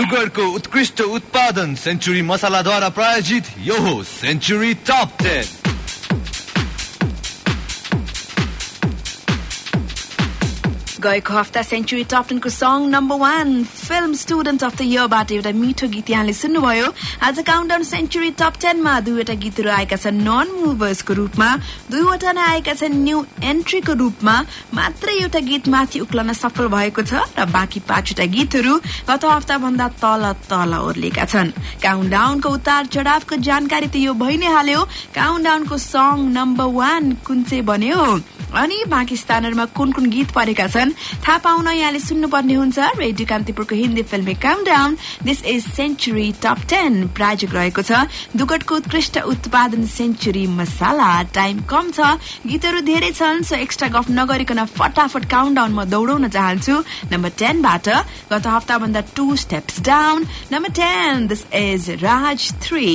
दुगरको उत्कृष्ट उत्पादन सेन्चुरी मसालाद्वारा प्रायोजित यो हो सेन्चुरी टप टेन। गएको हप्ता सेन्चुरी टप टेनको song number one film student of the इयरबाट एउटा मिठो गीत यहाँले सुन्नुभयो आज काउन्टाउन सेन्चुरी टप टेनमा दुईवटा गीतहरू आएका छन् नन मुभर्सको रूपमा दुईवटा नै आएका छन् न्यू एन्ट्रीको रूपमा मात्रै एउटा गीत माथि उक्लन सफल भएको छ र बाँकी पाँचवटा गीतहरू गत हप्ता भन्दा तल तल ओर्लिएका छन् काउन्टाउनको उतार चढावको जानकारी त यो भइ नै हाल्यो काउन्टाउनको सङ नम्बर वान कुन चाहिँ बन्यो अनि बाँकी स्थानहरूमा कुन कुन गीत परेका छन् थाहा पाउन यहाँले सुन्नुपर्ने हुन्छ radio कान्तिपुरको Hindi filmi countdown this is century top ten प्रायोजक रहेको छ। दुगटको उत्कृष्ट उत्पादन सेन्चुरी मसाला टाइम कम छ। गीतहरू धेरै छन् सो एक्स्ट्रा गफ नगरिकन फटाफट काउन्टाउन म दौडाउन चाहन्छु। नम्बर टेनबाट गत हप्ताभन्दा two steps down number ten this is Raaz three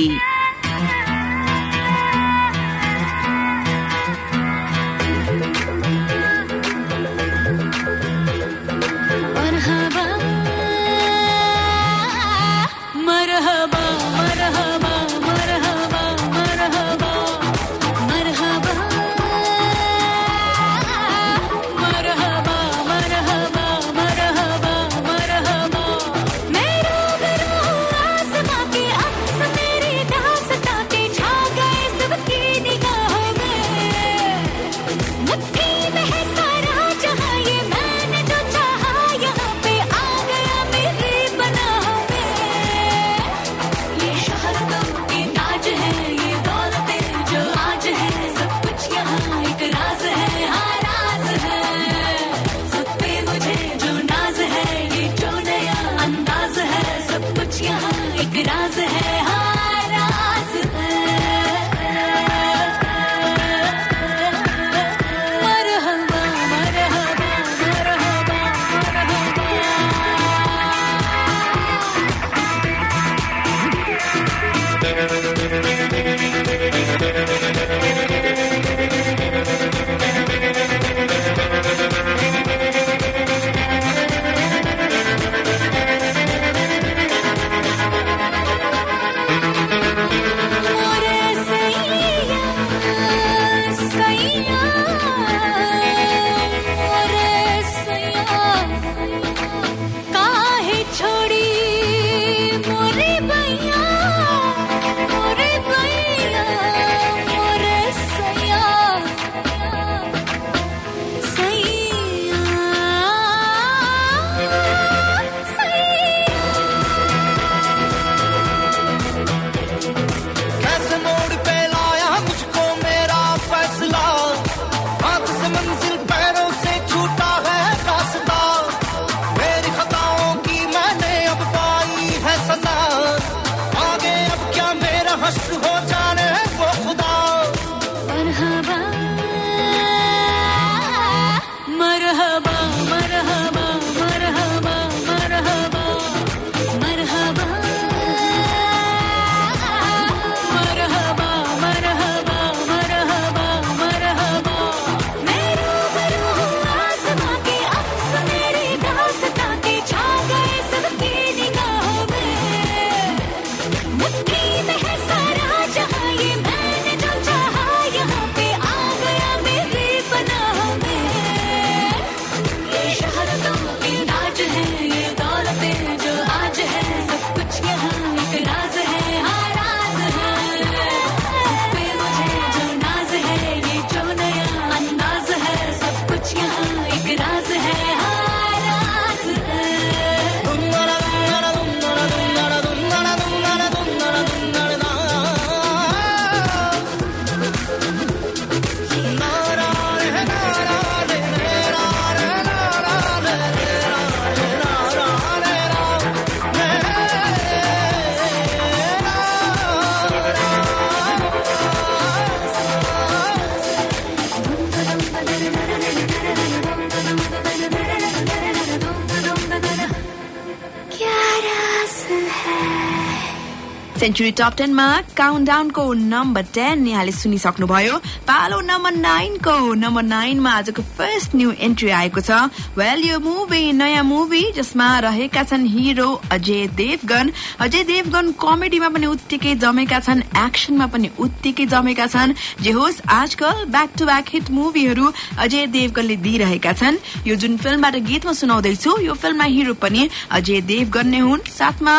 century top टेनमा काउन्टाउनको नम्बर टेन यहाँले सुनिसक्नुभयो। पालो नम्बर नाइनको नम्बर नाइनमा आजको फर्स्ट न्यू एन्ट्री आएको छ। वेल यो मुभी नयाँ मुभी जसमा रहेका छन् हिरो अजय देवगन। अजय देवगन कमेडीमा पनि उत्तिकै जमेका छन् एक्सनमा पनि उत्तिकै जमेका छन्। जे होस् आजकल ब्याक टु ब्याक हिट मुभीहरू अजय देवगनले दिइरहेका छन्। यो जुन फिल्मबाट गीतमा सुनाउँदैछु यो फिल्ममा हिरो पनि अजय देवगन नै हुन्। साथमा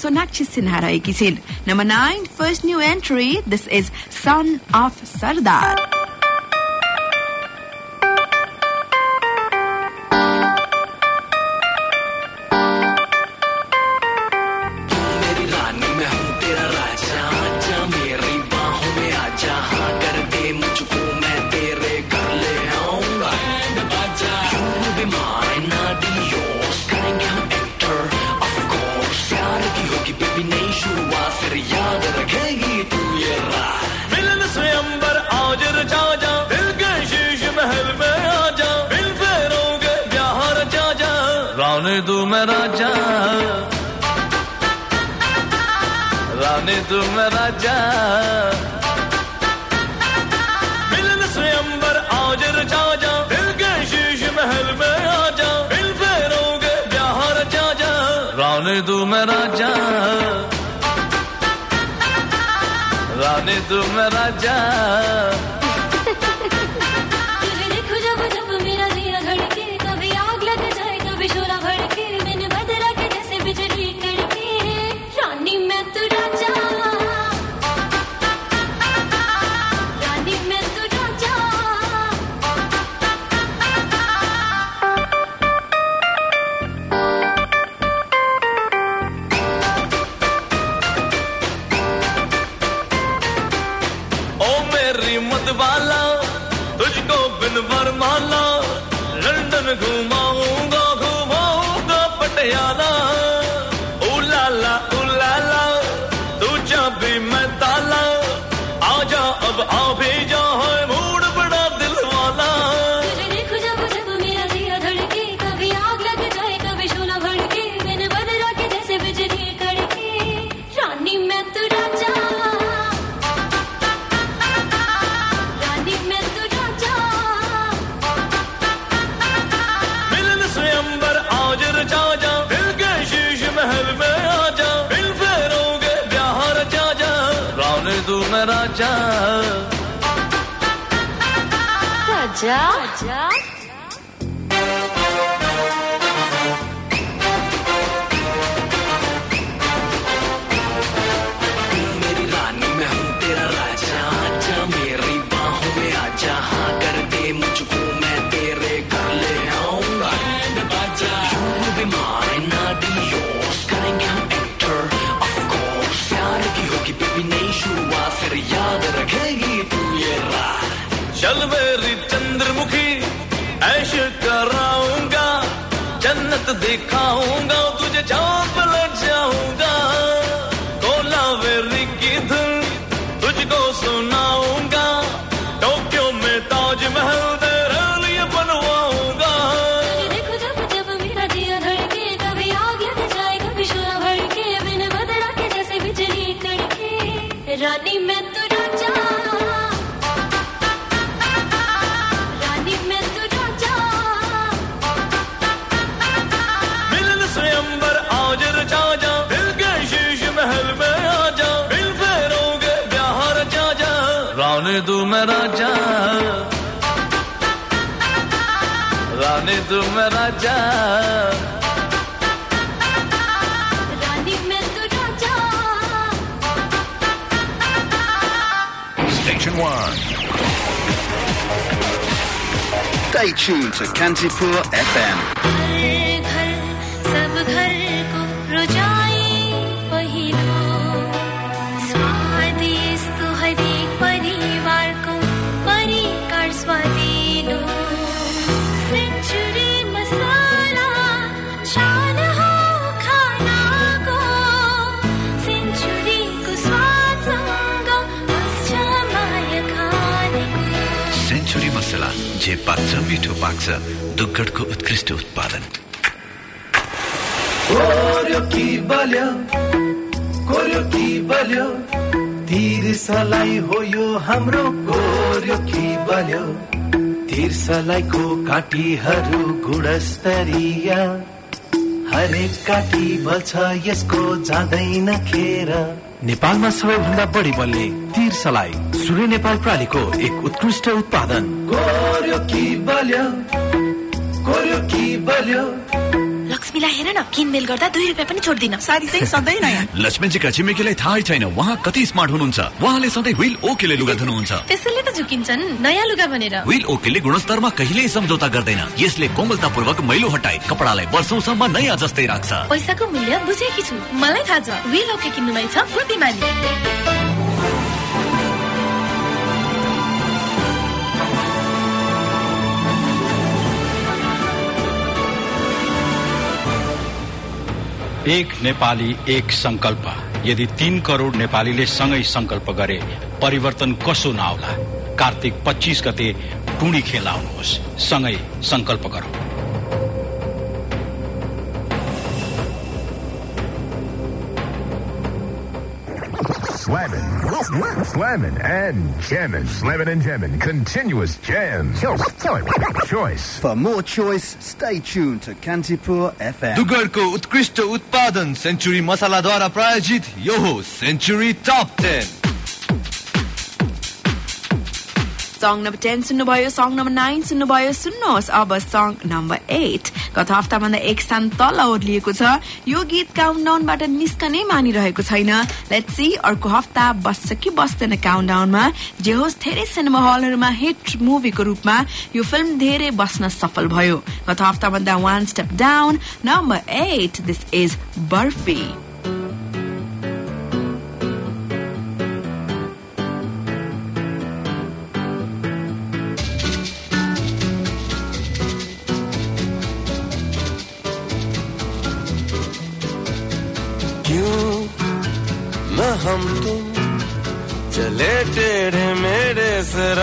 Sonakshi Sinha rahegi seed. Number nine, first first new entry. This is Son of Sardar. मेरा जा goes so now Raja. Station 1 Stay tuned to Kantipur FM जे पाक्छ मिठो पाक्छ दुग्गडको उत्कृष्ट उत्पादन। तिर्सलाई हो यो हाम्रो गोर्यो कि बल्यो तिर्सलाईको काँटीहरू गुणस्तरीय। हरेक काटी बल्छ यसको जाँदैन खेर। नेपालमा सबैभन्दा बढी बल्ने तिर्सलाई सूर्य नेपाल प्रालीको एक उत्कृष्ट उत्पादन। कोर्यो कि बल्यो? कोर्यो कि बल्यो? लक्ष्मीलाई हेर न। किनमेल गर्दा दुई रुपियाँ पनि छोड्दिन। साडी चाहिँ सधैँ नयाँ। लक्ष्मणजीका छिमेकीलाई थाहै छैन। उहाँ कति स्मार्ट हुनुहुन्छ। उहाँले सधैँ व्हील ओकेले लुगा धुनुहुन्छ। त्यसैले त झुकिन्छन्। नयाँ लुगा भनेर। व्हील ओकेले गुणस्तरमा कहिल्यै सम्झौता गर्दैन। यसले कोमलतापूर्वक मैलो हटाए कपडालाई वर्षौसम्म नयाँ जस्तै राख्छ। पैसाको मूल्य बुझेकी छु। मलाई थाहा छ। विल ओके किन्नुमै छ। बुद्धिमानी। एक नेपाली एक संकल्प। यदि तीन करोड नेपालीले सँगै संकल्प गरे परिवर्तन कसो नआउला कार्तिक पच्चिस गते टुणी खेल आउनुहोस्। सँगै संकल्प गरौँ। slamming, and jamming. Slamming and jamming. Continuous jam. Choice. For more choice, stay tuned to Kantipur FM. दुगरको उत्कृष्ट उत्पादन सेन्चुरी मसालाद्वारा प्रायोजित यो हो century top ten Song number ten सुन्नुभयो सङ नम्बर नाइन सुन्नुभयो सुन्नुहोस् अब सङ नम्बर एट गत हप्ताभन्दा एक स्थान तल ओर्लिएको छ यो गीत काउन्ट डाउनबाट निस्कनै मानिरहेको छैन लेट सी अर्को हप्ता बस्छ कि बस्दैन काउन्ट डाउनमा जे होस् धेरै सिनेमा हलहरूमा हिट मुभीको रूपमा यो फिल्म धेरै बस्न सफल भयो गत हप्ताभन्दा one step down number eight this is Barfi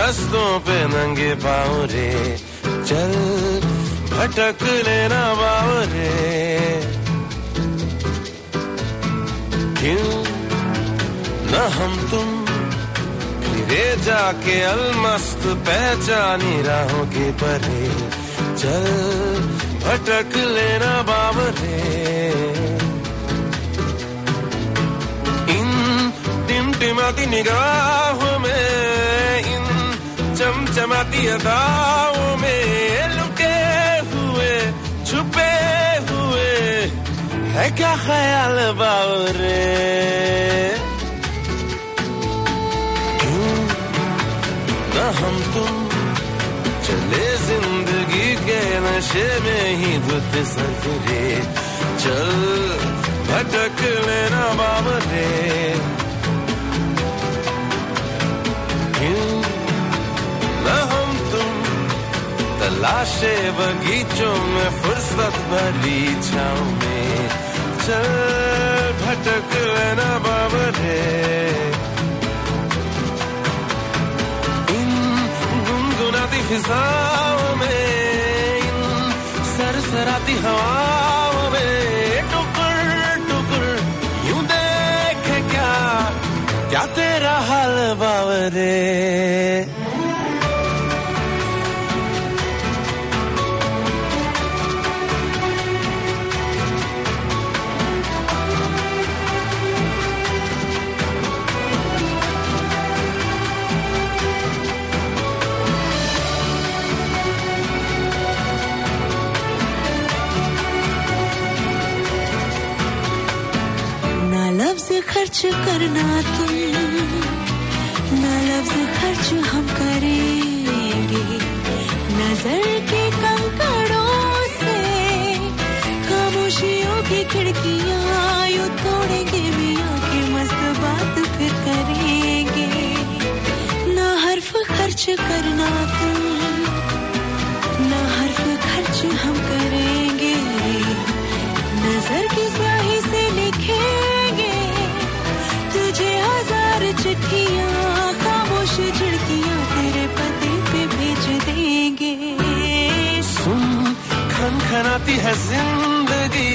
रस्तों पे नंगे पाँव रे। चल भटक लेना बाव रे। क्यों न हम तुम फिरे जाके अलमस्त पहचानी राहों के परे। चल भटक लेना बाव रे। इन टिमटिमाती निगाहों चमचमाती अदाओं में, लुके हुए, छुपे हुए, है क्या ख्याल न हम तुम चले ज़िंदगी के नशे में ही धुत सफरे चल, भटक लेना बाबरे तलाशे बगीचों में फुर्सत भरी छाव में। चल भटक लेना बाबरे इन गुनगुनाती फिजाओं में, इन सरसराती हवाओं खर्च करना तुम। ना लफ्ज खर्च हम करेंगे। नज़र के कंकड़ों से खामोशियों की खिड़कियाँ यूँ तोड़ेंगे मियाँ के मस्त बात फिर करेंगे। ना हर्फ खर्च करना तुम। है ज़िंदगी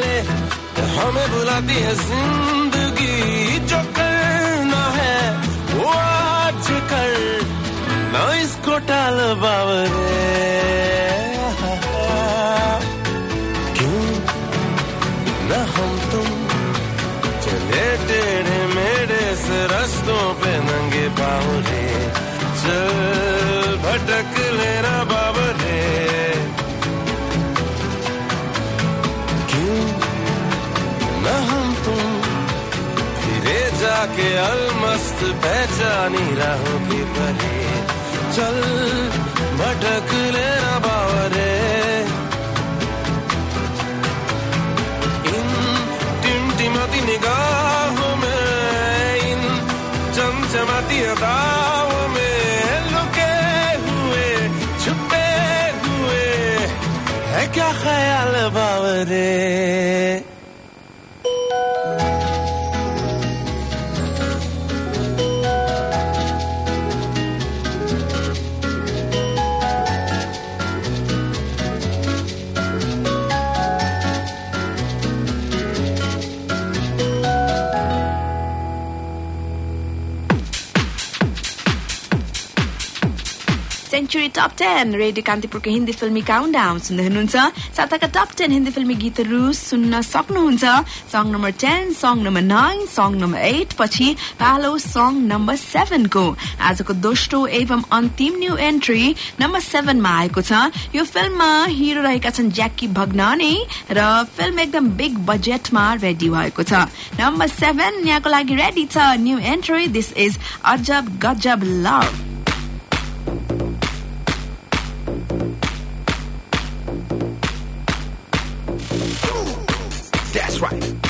ले। हमें बुलाती है ज़िंदगी, जो करना है वो आज कर। ना इसको टाल बावरे। क्यों? न हम तुम। चले टेढ़े मेढ़े से रस्तों पे नंगे बावरे चल भटक पहचानी राहों की परे। चल, भटक लेना बावरे। इन टिमटिमाती निगाहों में, इन चमचमाती अदाओं में लुके हुए, छुपे हुए, है क्या ख्याल बावरे? सेन्चुरी टप टेन रेडियो कान्तिपुरको हिन्दी फिल्मी काउन्ट डाउन सुन्दै हुनुहुन्छ साताका टप टेन हिन्दी फिल्मी गीतहरू सुन्न सक्नुहुन्छ song number ten song number nine song number eight पछि पालो सङ नम्बर सेभेनको आजको दोस्रो एवं अन्तिम न्यू एन्ट्री नम्बर सेभेनमा आएको छ यो फिल्ममा हिरो रहेका छन् ज्याकी भग्नानी र फिल्म एकदम बिग बजेटमा रेडी भएको छ नम्बर सेभेन यहाँको लागि रेडी छ new entry this is Ajab Gazab love right.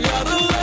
gotta.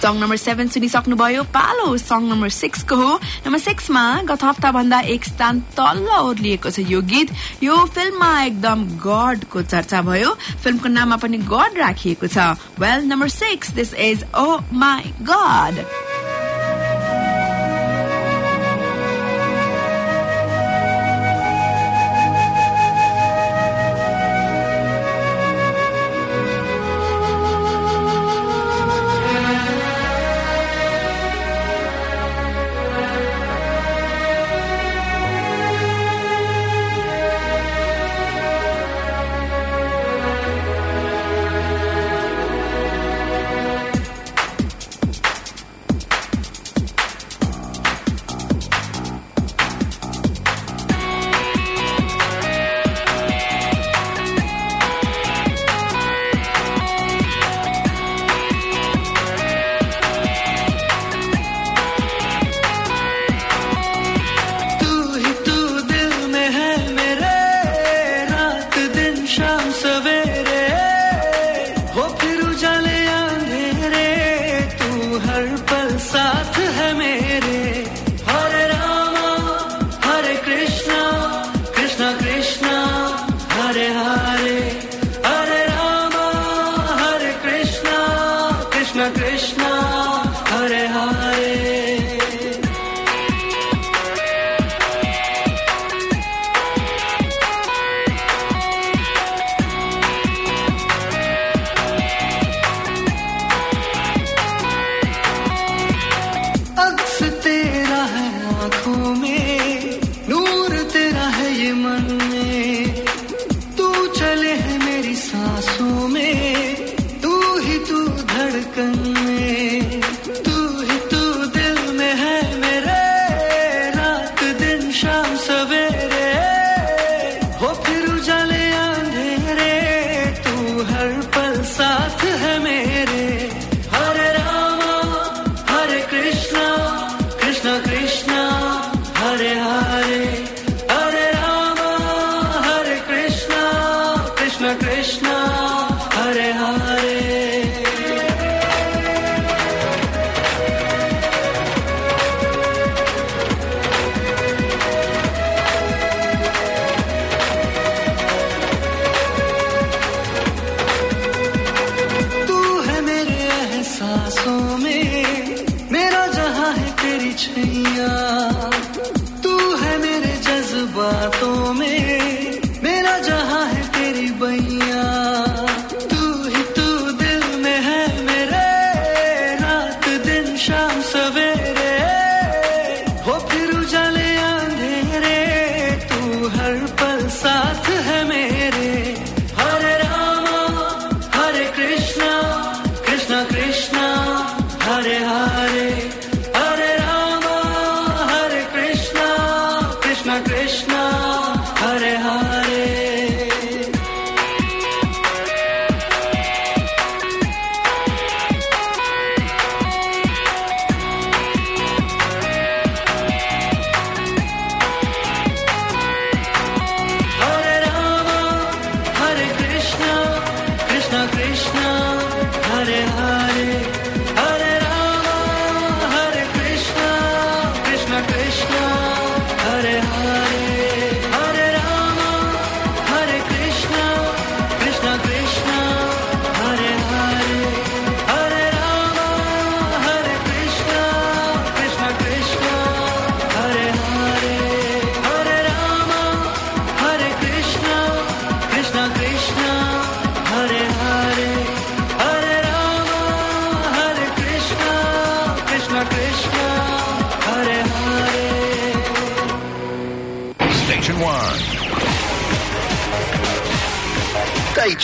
Song number seven सुनिसक्नुभयो। पालो सङ नम्बर सिक्सको हो। नम्बर सिक्समा गत हप्ता भन्दा एक स्थान तल्ल ओर्लिएको छ यो गीत। यो फिल्ममा एकदम गडको चर्चा भयो। फिल्मको नाममा पनि गड राखिएको छ। Well number six this is oh my god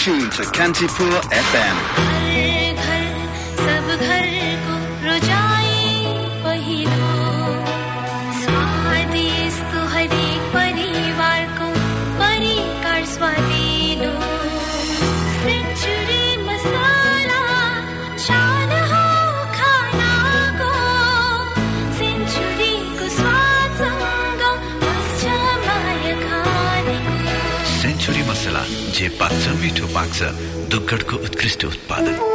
tuned to Kantipur FM. दुग्गडको उत्कृष्ट उत्पादन।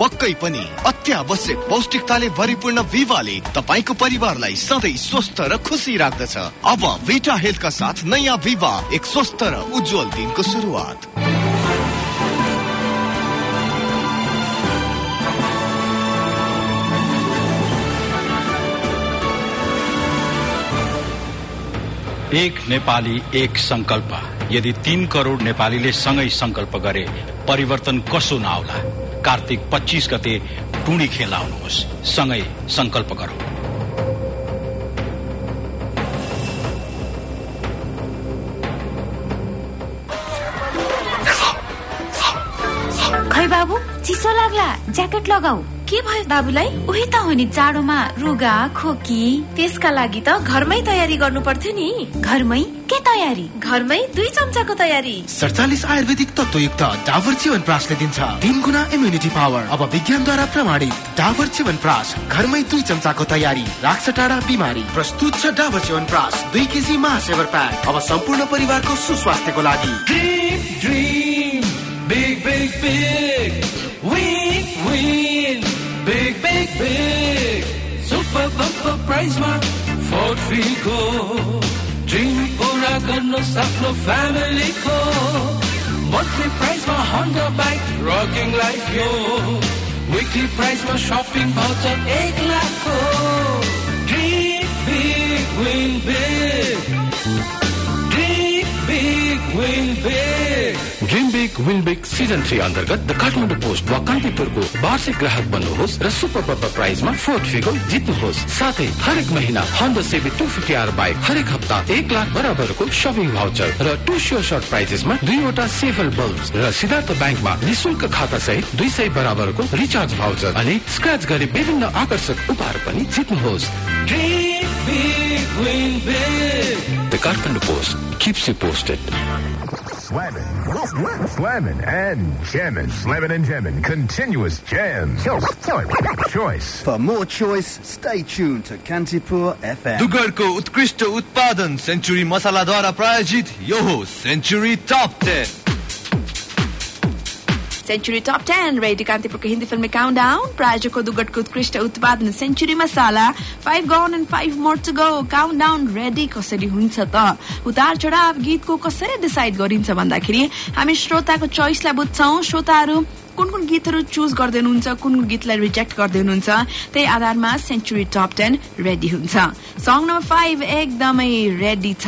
पक्कै पनि अत्यावश्यक पौष्टिकताले भरिपूर्ण विवाहले तपाईँको परिवारलाई सधैँ स्वस्थ र खुसी राख्दछ। अब भिटा हेल्थका साथ नयाँ विवाह एक स्वस्थ र उज्जवल दिनको सुरुवात। एक नेपाली एक संकल्प। यदि तीन करोड़ नेपालीले सँगै संकल्प गरे परिवर्तन कसो नआउला कार्तिक पच्चिस गते टुणी खेलाउनुहोस् सँगै संकल्प गरौं। खै बाबु चिसो लाग्ला। ज्याकेट लगाऊ। के भयो बाबुलाई? उही त हो नि जाडोमा रुगा खोकी। त्यसका लागि त घरमै तयारी गर्नु पर्थ्यो नि। घरमै? के तयारी घरमै दुई चम्चाको तयारी सडचालिस आयुर्वेदिक तत्वयुक्त डाबर च्यवन प्रासले दिन्छ तिन गुणा इम्युनिटी पावर अब विज्ञानद्वारा प्रमाणित डाबर च्यवन प्रास घरमै दुई चम्चाको तयारी राख्छ टाढा बिमारी प्रस्तुत छ डाबर च्यवन प्रास दुई केजी महासेवर प्याक अब सम्पूर्ण परिवारको सुस्वास्थ्यको लागि big, big. Win, win, big, big, big. Super bumper prize ma, Ford Figo. Dream gonna stop no family call. Monthly price my Honda bike, rocking like yo. Weekly price my shopping voucher, 8 lakh. Dream big, win big. Dream big win big season three अन्तर्गत the Kathmandu post वा कान्तिपुरको वार्षिक ग्राहक बन्नुहोस् र super bumper प्राइजमा Ford Figo जित्नुहोस्। साथै हरेक महिना Honda CB two fifty R bike हरेक हप्ता एक लाख बराबरको सपिङ भाउचर र टू स्योर सर्ट प्राइजेसमा दुईवटा सेफल बल्ब र सिद्धार्थ ब्याङ्कमा निशुल्क खाता सहित दुई सय बराबरको रिचार्ज भाउचर अनि स्क्रच गरी विभिन्न आकर्षक उपहार पनि जित्नुहोस्। big, win big. The Kathmandu Post keeps you posted Slamming, slamming, and jamming. Slamming and jamming. Continuous jams. Choice. For more choice, stay tuned to Kantipur FM. दुगरको उत्कृष्ट उत्पादन सेन्चुरी मसालाद्वारा प्रायोजित यो हो century top ten Century top ten radio कान्तिपुरको Hindi film countdown प्रायोजकको दुगटको उत्कृष्ट उत्पादन century masala five gone and five more to go countdown ready कसरी हुन्छ त उतार चढाव गीतको कसरी डिसाइड गरिन्छ भन्दाखेरि हामी श्रोताको चोइसलाई बुझ्छौँ श्रोताहरू कुन कुन गीतहरू चुज गर्दै हुनुहुन्छ कुन कुन गीतलाई रिजेक्ट गर्दै हुनुहुन्छ त्यही आधारमा सेन्चुरी टप टेन रेडी हुन्छ। सङ नम्बर फाइभ एकदमै रेडी छ।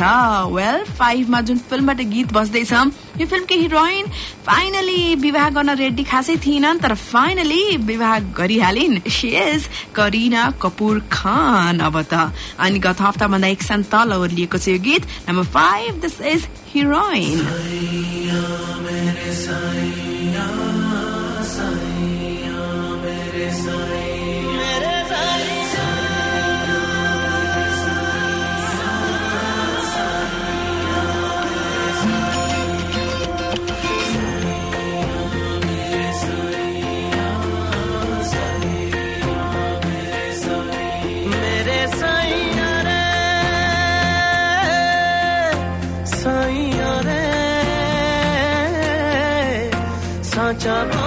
वेल फाइभमा जुन फिल्मबाट गीत बज्दैछ यो फिल्मकी हिरोइन फाइनली विवाह गर्न रेडी खासै थिएनन् तर फाइनली विवाह गरिहालिन्। सी इज करिना कपुर खान अब त। अनि गत हप्ताभन्दा एक सान तल ओर्लिएको छ यो गीत। Number five this is heroine chaka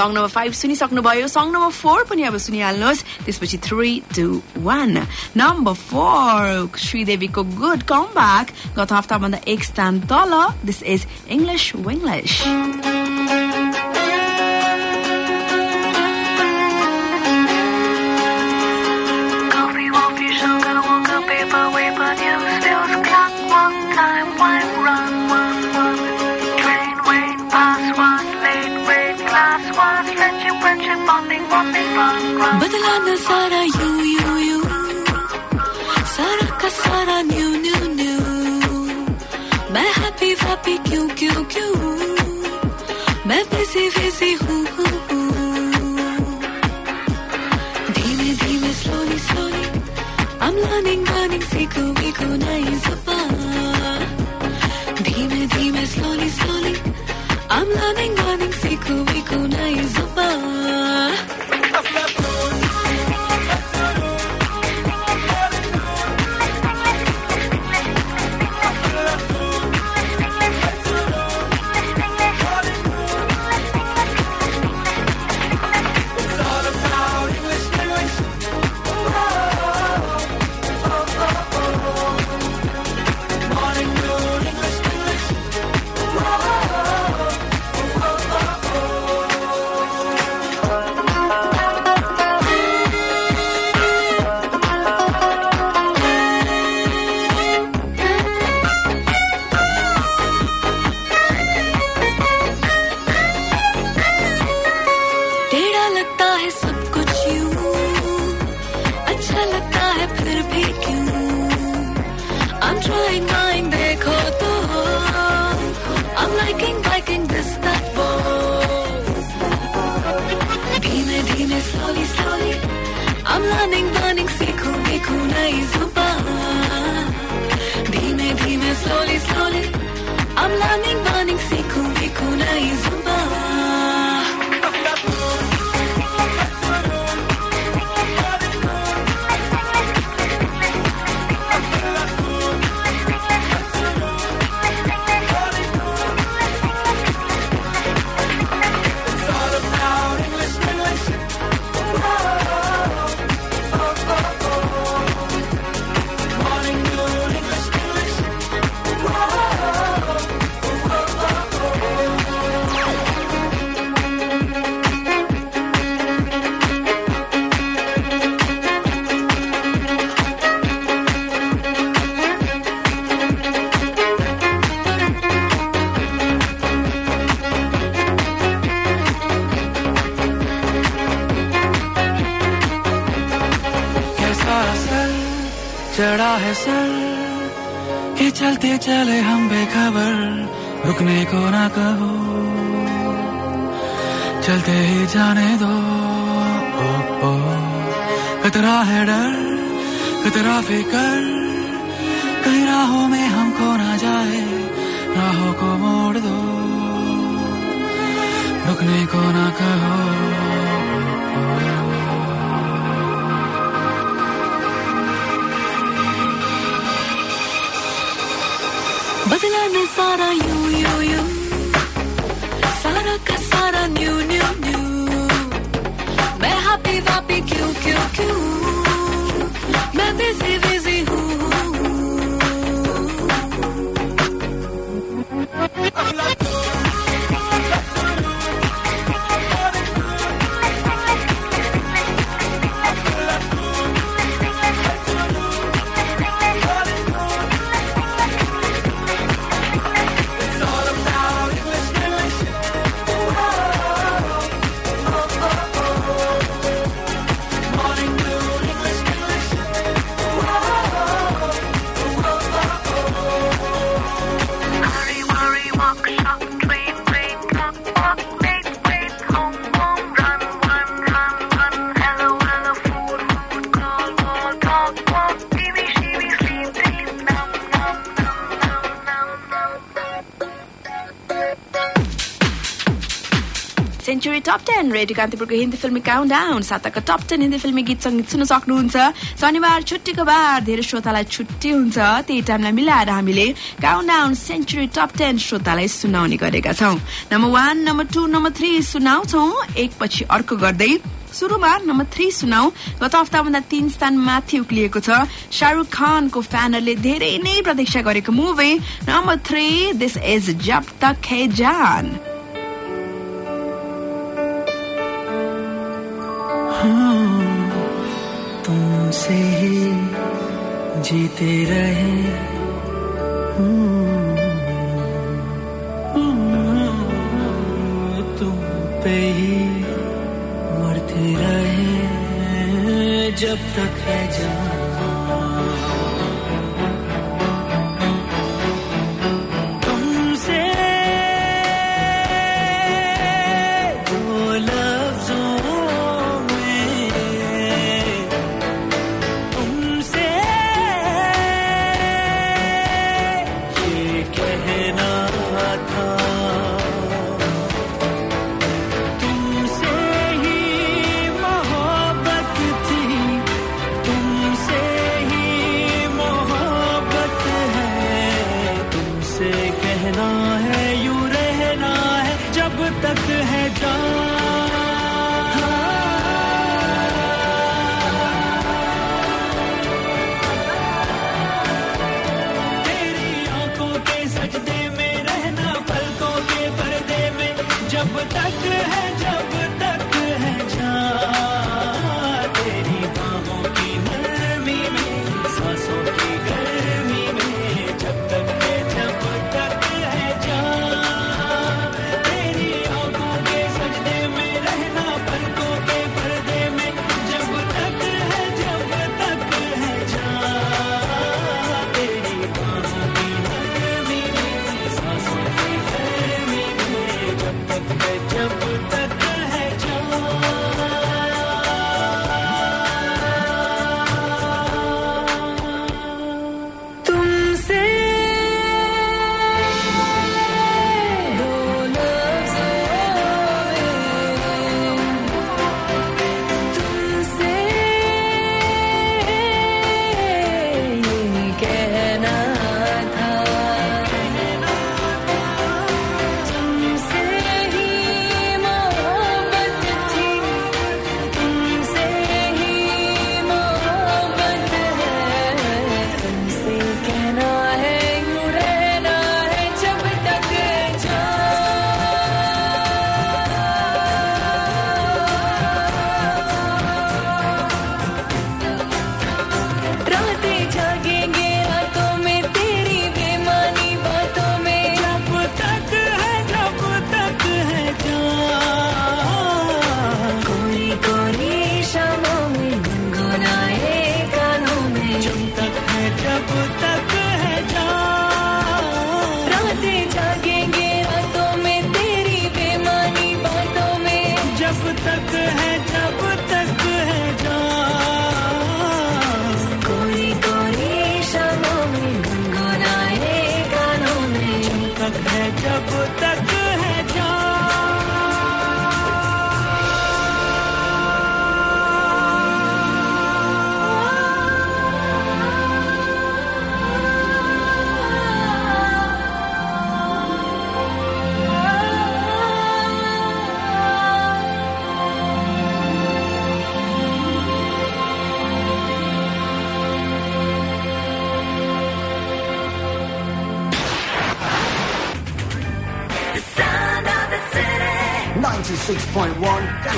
song number five सुनिसक्नुभयो। Song number four पनि अब सुनिहाल्नुहोस्। त्यसपछि three two one number four श्रीदेवीको good comeback गत हप्ताभन्दा एक स्थान तल। This is English विङ्ग्लिस run, run. बदला न सारा यू यू यू सारा का सारा न्यू न्यू न्यू मैं हैप्पी हैप्पी क्यों क्यों क्यों मैं बिजी बिजी हूँ हूँ, हूँ। धीमे धीमे slowly slowly I'm learning I'm trying trying देखो तो I'm liking liking this that वो धीमे धीमे slowly slowly I'm learning learning सीखो सीखो नई जुबान धीमे धीमे slowly slowly I'm learning खतरा फिकर। कहीं राहों में हमको ना जाए राहों को मोड़ दो। रुकने को ना कहो। बदला न सारा यू यू यू। सारा का सारा न्यू न्यू न्यू। मैं हैप्पी वैप्पी क्यों क्यों क्यों? सेन्चुरी टप टेन रेडियो कान्तिपुरको हिन्दी फिल्मी काउन्ट डाउन साताको टप टेन हिन्दी फिल्मी गीत सङ्गीत सुन्न सक्नुहुन्छ शनिबार छुट्टीको बार धेरै श्रोतालाई छुट्टी हुन्छ त्यही टाइमलाई मिलाएर हामीले count down century top ten श्रोतालाई सुनाउने गरेका छौँ number one number two number three सुनाउँछौ एकपछि अर्को गर्दै सुरुमा नम्बर थ्री सुनाउ गत हप्ताभन्दा तीन स्थान माथि उक्लिएको छ शाहरुख खानको फ्यानहरूले धेरै नै प्रतीक्षा गरेको movie number three this is Jab Tak Hai Jaan तुमसे ही जीते रहे। तुम पे ही मरते रहे। जब तक है जान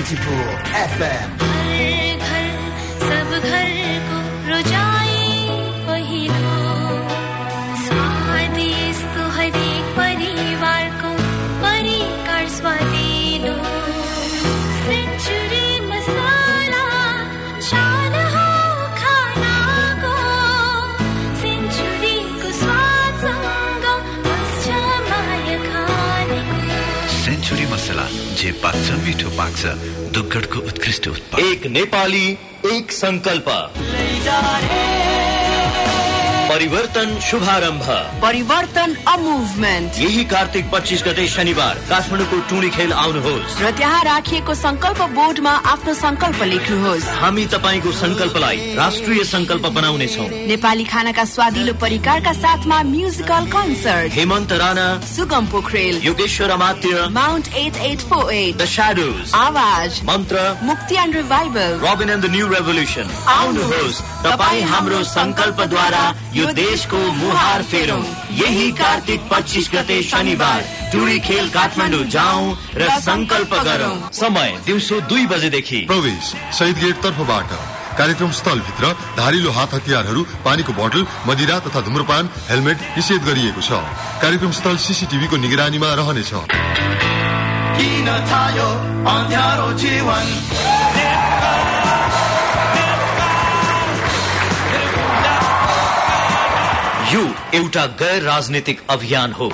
92.fm जे पाक्छ मिठो पाक्छ दुग्गडको उत्कृष्ट उत्पादन एक नेपाली एक संकल्प। परिवर्तन शुभारम्भ परिवर्तन अ मुभमेन्ट यही कार्तिक पच्चिस गते शनिबार काठमाडौँको टुँडी खेल आउनुहोस्। र त्यहाँ राखिएको संकल्प बोर्डमा आफ्नो संकल्प लेख्नुहोस्। हामी तपाईँको संकल्पलाई राष्ट्रिय संकल्प बनाउनेछौ। नेपाली खानाका स्वादिलो परिकारका साथमा musical concert Hemant Rana Sugam Pokharel Yogeshwar Amatya mount eight eight four eight the shadows Aawaz Mantra Mukti and रिभाइबल Robin and the new revolution आउनुहोस्। तपाईँ हाम्रो संकल्पद्वारा यो देशको मुहार फेरौँ। यही कार्तिक पच्चिस गते शनिबार टुरी खेल काठमाडौँ जाउँ र संकल्प गरौँ। समय दिउँसो दुई बजेदेखि। प्रवेश शहीद गेट तर्फबाट। कार्यक्रम स्थलभित्र धारिलो हात हतियारहरू पानीको बोतल मदिरा तथा धुम्रपान हेलमेट निषेध गरिएको छ। कार्यक्रम स्थल सिसिटिभीको निगरानीमा रहनेछ। यो एउटा गैर राजनीतिक अभियान हो।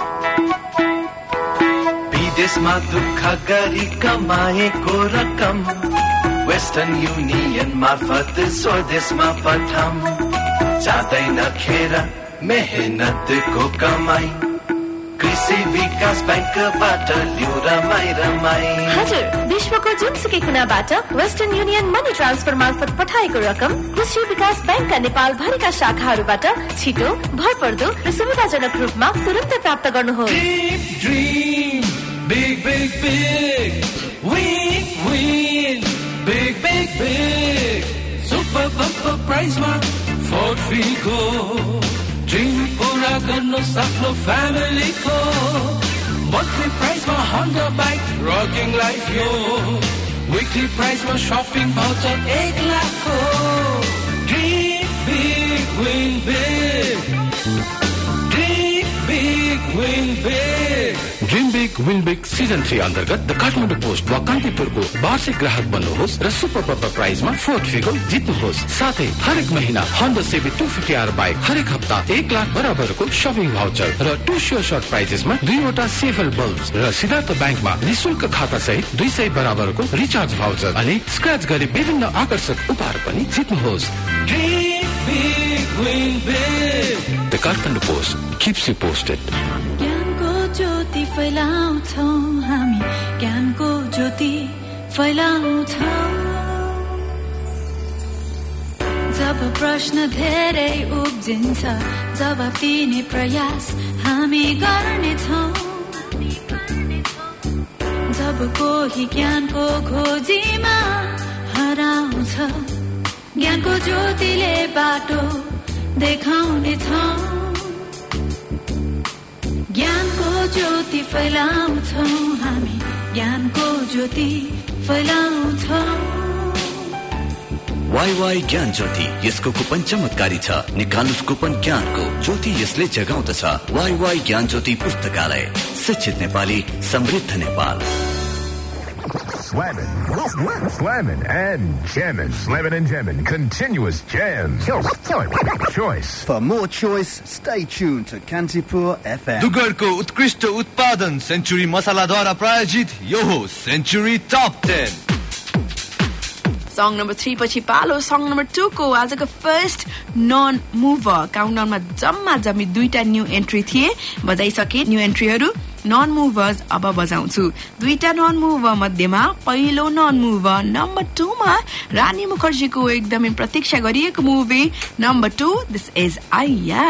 विदेशमा दुःख गरी कमाएको रकम वेस्टर्न युनियन मार्फत स्वदेशमा पठाम जाँदैन खेर मेहनतको कमाई। कृषि विकास ब्याङ्कबाट लिउ रमाई रमाई हजुर विश्वको जुनसुकै कुनाबाट वेस्टर्न युनियन मनी ट्रान्सफर मार्फत पठाएको रकम कृषि विकास ब्याङ्कका नेपाल भरिका शाखाहरूबाट छिटो भरपर्दो र सुविधाजनक रूपमा तुरन्तै प्राप्त गर्नुहोस् Dream, big, big, big. Win, win, big, big, big. Super bumper prize ma, Ford Figo. Monogamous Afro family core. Monthly price my Honda bike, rocking life yo. Weekly price my shopping voucher, egg laco. Dream big, win big. Dream big win big season three अन्तर्गत the Kathmandu post वा कान्तिपुरको वार्षिक ग्राहक बन्नुहोस् र super bumper प्राइजमा Ford Figo जित्नुहोस्। साथै हरेक महिना Honda CB two fifty R bike हरेक हप्ता एक लाख बराबरको सपिङ भाउचर र टू स्योर सर्ट प्राइजेसमा दुईवटा सेफल बल्ब र सिद्धार्थ ब्याङ्कमा निशुल्क खाता सहित दुई सय बराबरको रिचार्ज भाउचर अनि स्क्रच गरी विभिन्न आकर्षक उपहार पनि जित्नुहोस्। Big, win big. पोस्टेड ज्ञानको ज्योति फैलाउँछौ हामी। ज्ञानको ज्योति जब प्रश्न धेरै उब्जिन्छ जवाब दिने प्रयास हामी गर्नेछौ। जब कोही ज्ञानको खोजीमा हराउँछ ज्ञानको ज्योतिले बाटो देखाउनेछौ ज्ञानको ज्योति फैलाउँछौ हामी। ज्ञानको ज्योति फैलाउँछौ। वाई वाई ज्ञान ज्योति यसको कुपन चमत्कारी छ। निकाल्नुहोस् कुपन ज्ञानको। ज्योति यसले जगाउँदछ। वाई वाई ज्ञान ज्योति पुस्तकालय। शिक्षित नेपाली समृद्ध Nepal. Slamming, slamming, and jamming. Slamming and jamming. Continuous jams. Choice. For more choice, stay tuned to Kantipur FM. दुगरको उत्कृष्ट उत्पादन सेन्चुरी मसालाद्वारा प्रायोजित यो हो century top ten song number three पछि पालो सङ नम्बर टू को आजको फर्स्ट नन मुभर काउन्टाउनमा जम्मा जम्मी दुईटा न्यू एन्ट्री थिए बजाइसके न्यू एन्ट्रीहरू नन मुभर्स अब बजाउँछु। दुईटा नन मुभर मध्येमा पहिलो नन मुभर नम्बर टूमा रानी मुखर्जीको एकदमै प्रतीक्षा गरिएको movie number two this is Aiyyaa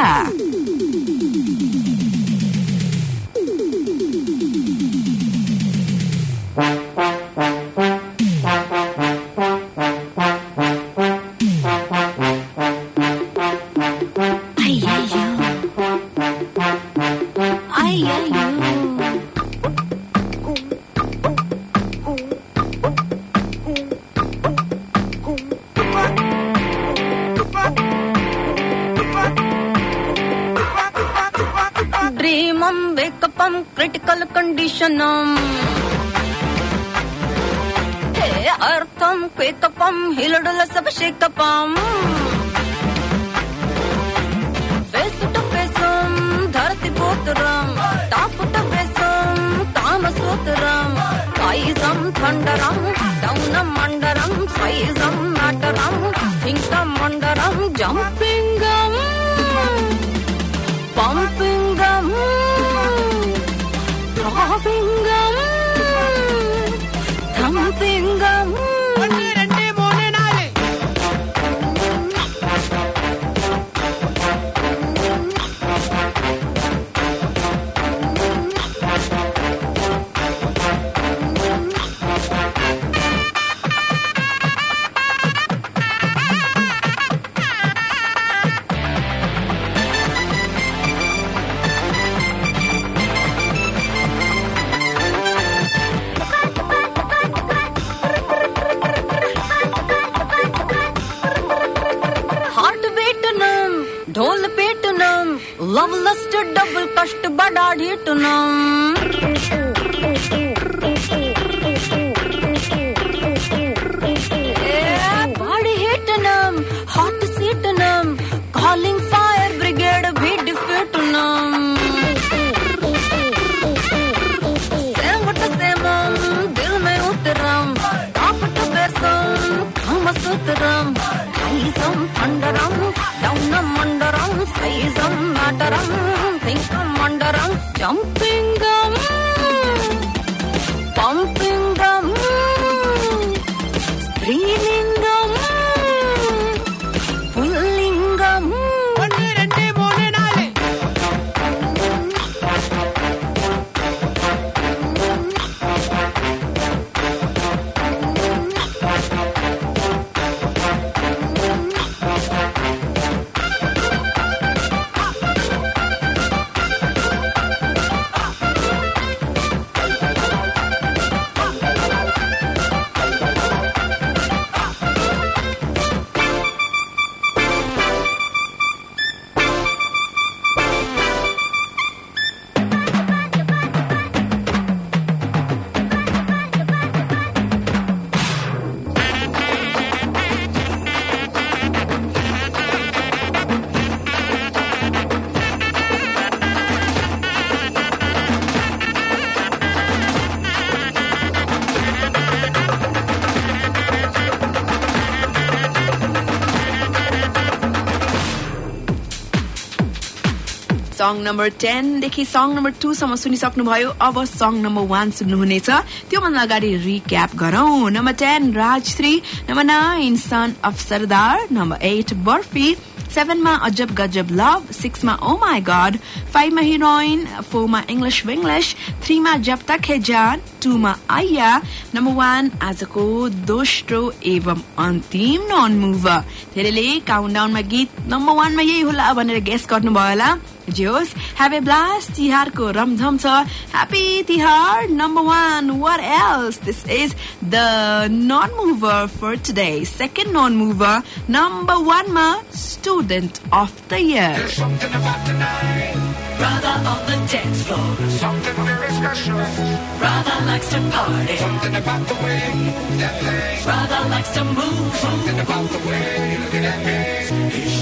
song number टेनदेखि song number टूसम्म सुनिसक्नुभयो। अब सङ नम्बर वान सुन्नुहुनेछ। त्योभन्दा अगाडि रिक्याप गरौं। Number ten Raaz three. Number nine son of Sardaar number eight Barfi. सेभेनमा Ajab गजब लभ सिक्समा ओ माई गड फाइभमा हिरोइन फोरमा इङ्ग्लिस विङ्ग्लिस थ्रीमा जब तक है जान। टूमा आइया नम्बर वान आजको दोस्रो एवं अन्तिम नन मुभर धेरैले काउन्टाउनमा गीत नम्बर वानमा यही होला भनेर गेस गर्नुभयो होला जे होस् ह्याभ ए ब्लास्ट तिहारको रमझम छ happy Tihar number one what else this is the non mover for today second non mover number वानमा student of the year Brother on the dance floor. Something very special. Brother likes to party. Something about the way that thing. Brother likes to move. Something about the way you look at me.